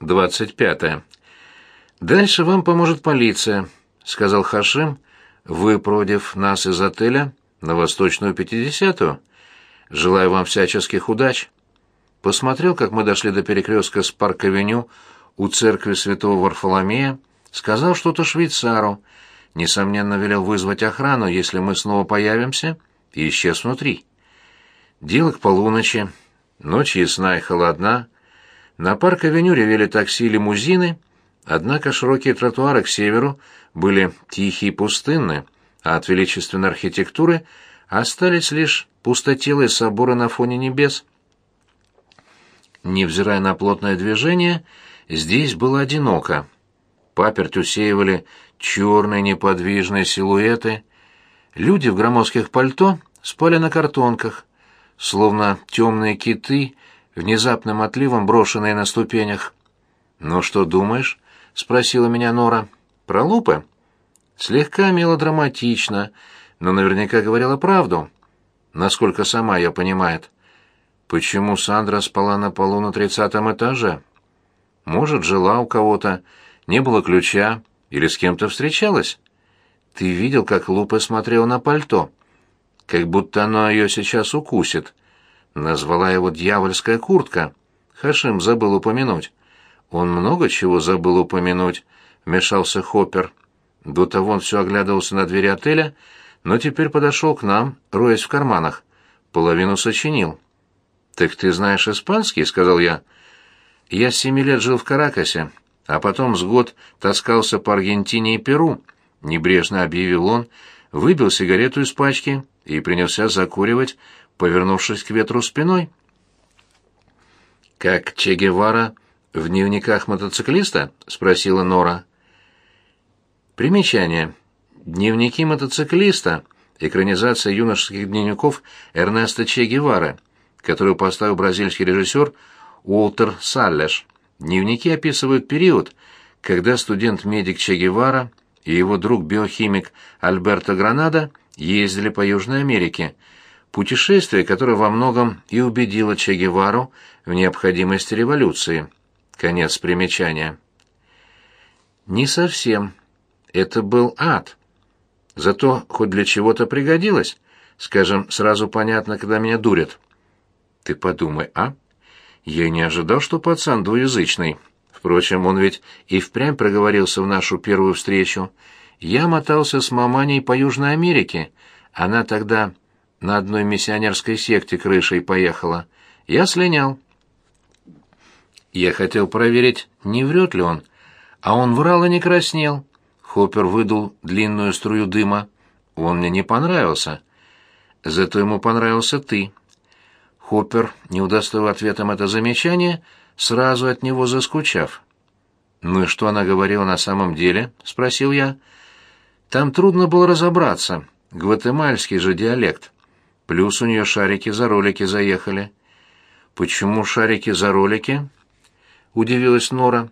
25. «Дальше вам поможет полиция», — сказал Хашим, выпроводив нас из отеля на Восточную 50-ю. «Желаю вам всяческих удач». Посмотрел, как мы дошли до перекрестка с парк-авеню у церкви святого Варфоломея, сказал что-то швейцару, несомненно велел вызвать охрану, если мы снова появимся, и исчез внутри. Дело к полуночи, ночь ясна и холодна, на парк-авеню ревели такси и лимузины, однако широкие тротуары к северу были тихие и пустынны, а от величественной архитектуры остались лишь пустотелые соборы на фоне небес. Невзирая на плотное движение, здесь было одиноко. Паперть усеивали черные неподвижные силуэты. Люди в громоздких пальто спали на картонках, словно темные киты внезапным отливом брошенные на ступенях. «Ну что думаешь?» — спросила меня Нора. «Про лупы?» Слегка мелодраматично, но наверняка говорила правду. Насколько сама ее понимает. Почему Сандра спала на полу на тридцатом этаже? Может, жила у кого-то, не было ключа или с кем-то встречалась? Ты видел, как Лупа смотрела на пальто? Как будто оно ее сейчас укусит. Назвала его «дьявольская куртка». Хашим забыл упомянуть. Он много чего забыл упомянуть, вмешался Хоппер. До того он все оглядывался на двери отеля, но теперь подошел к нам, роясь в карманах. Половину сочинил. «Так ты знаешь испанский?» — сказал я. «Я с семи лет жил в Каракасе, а потом с год таскался по Аргентине и Перу», — небрежно объявил он, выбил сигарету из пачки и принялся закуривать, повернувшись к ветру спиной. «Как Че Гевара в дневниках мотоциклиста?» — спросила Нора. Примечание. Дневники мотоциклиста. Экранизация юношеских дневников Эрнеста Че Гевары, которую поставил бразильский режиссер Уолтер Саллеш. Дневники описывают период, когда студент-медик Че Гевара и его друг-биохимик Альберто Гранада ездили по Южной Америке – Путешествие, которое во многом и убедило Че Гевару в необходимости революции. Конец примечания. Не совсем. Это был ад. Зато хоть для чего-то пригодилось. Скажем, сразу понятно, когда меня дурят. Ты подумай, а? Я не ожидал, что пацан двуязычный. Впрочем, он ведь и впрямь проговорился в нашу первую встречу. Я мотался с маманей по Южной Америке. Она тогда на одной миссионерской секте крышей поехала. Я слинял. Я хотел проверить, не врет ли он, а он врал и не краснел. Хоппер выдул длинную струю дыма. Он мне не понравился. Зато ему понравился ты. Хоппер, не удостоив ответом это замечание, сразу от него заскучав. «Ну и что она говорила на самом деле?» — спросил я. «Там трудно было разобраться. Гватемальский же диалект». Плюс у нее шарики за ролики заехали. Почему шарики за ролики? Удивилась Нора.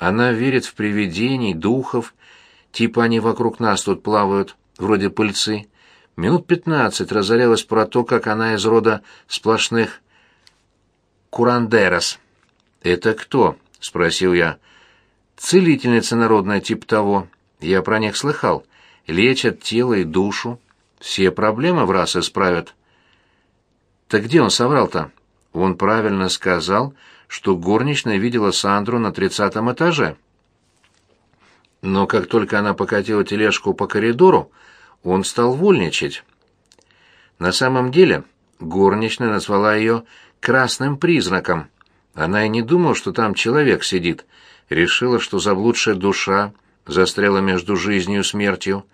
Она верит в привидений, духов. Типа они вокруг нас тут плавают, вроде пыльцы. Минут пятнадцать разорялась про то, как она из рода сплошных курандерос. «Это кто?» — спросил я. «Целительница народная, типа того. Я про них слыхал. Лечат тело и душу. Все проблемы в раз исправят». Так где он соврал-то? Он правильно сказал, что горничная видела Сандру на тридцатом этаже. Но как только она покатила тележку по коридору, он стал вольничать. На самом деле горничная назвала ее «красным признаком». Она и не думала, что там человек сидит. Решила, что заблудшая душа застряла между жизнью и смертью.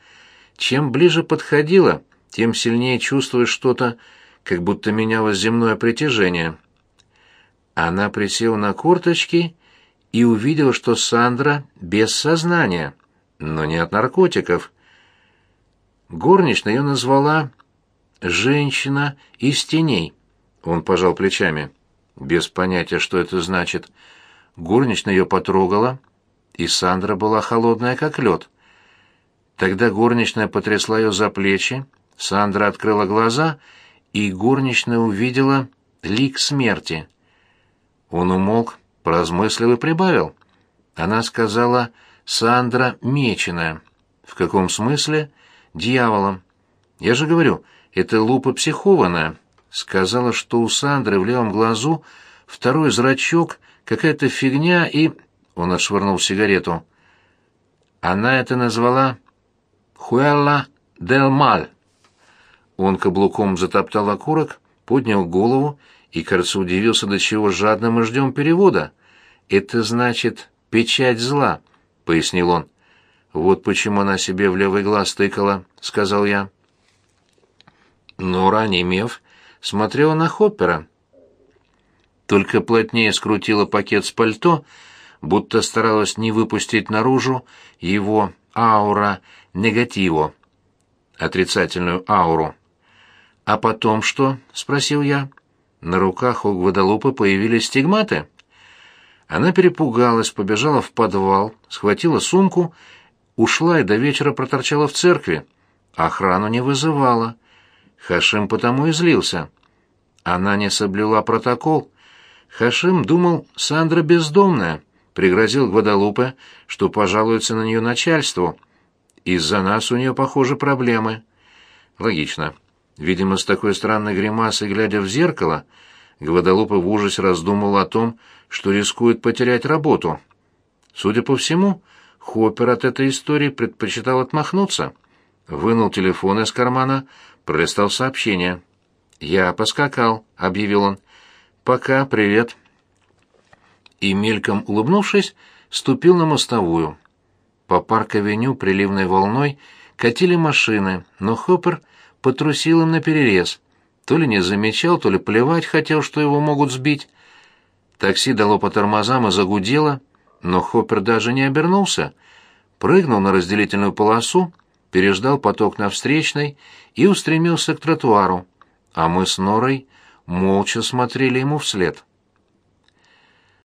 Чем ближе подходила, тем сильнее чувствуешь что-то, как будто менялось земное притяжение. Она присела на корточки и увидела, что Сандра без сознания, но не от наркотиков. Горничная ее назвала «женщина из теней». Он пожал плечами, без понятия, что это значит. Горничная ее потрогала, и Сандра была холодная, как лед. Тогда горничная потрясла ее за плечи, Сандра открыла глаза и горничная увидела лик смерти. Он умолк, поразмыслил и прибавил. Она сказала «Сандра Меченая». В каком смысле? Дьяволом. Я же говорю, это лупа психованная. Сказала, что у Сандры в левом глазу второй зрачок, какая-то фигня и... Он отшвырнул сигарету. Она это назвала «Хуэлла дель Маль». Он каблуком затоптал окурок, поднял голову и, кажется, удивился, до чего жадно мы ждем перевода. «Это значит печать зла», — пояснил он. «Вот почему она себе в левый глаз тыкала», — сказал я. Нора, немев, смотрела на Хоппера. Только плотнее скрутила пакет с пальто, будто старалась не выпустить наружу его аура негативо, отрицательную ауру. «А потом что?» — спросил я. На руках у Гвадалупы появились стигматы. Она перепугалась, побежала в подвал, схватила сумку, ушла и до вечера проторчала в церкви. Охрану не вызывала. Хашим потому и злился. Она не соблюла протокол. Хашим думал, Сандра бездомная, пригрозил Гвадалупе, что пожалуется на нее начальству. Из-за нас у нее, похоже, проблемы. Логично. Видимо, с такой странной гримасой, глядя в зеркало, Гвадалупа в ужасе раздумывал о том, что рискует потерять работу. Судя по всему, Хоппер от этой истории предпочитал отмахнуться. Вынул телефон из кармана, пролистал сообщение. «Я поскакал», — объявил он. «Пока, привет». И, мельком улыбнувшись, ступил на мостовую. По парк-авеню приливной волной катили машины, но Хоппер — потрусил им наперерез. То ли не замечал, то ли плевать хотел, что его могут сбить. Такси дало по тормозам и загудело, но Хоппер даже не обернулся. Прыгнул на разделительную полосу, переждал поток на встречной и устремился к тротуару, а мы с Норой молча смотрели ему вслед.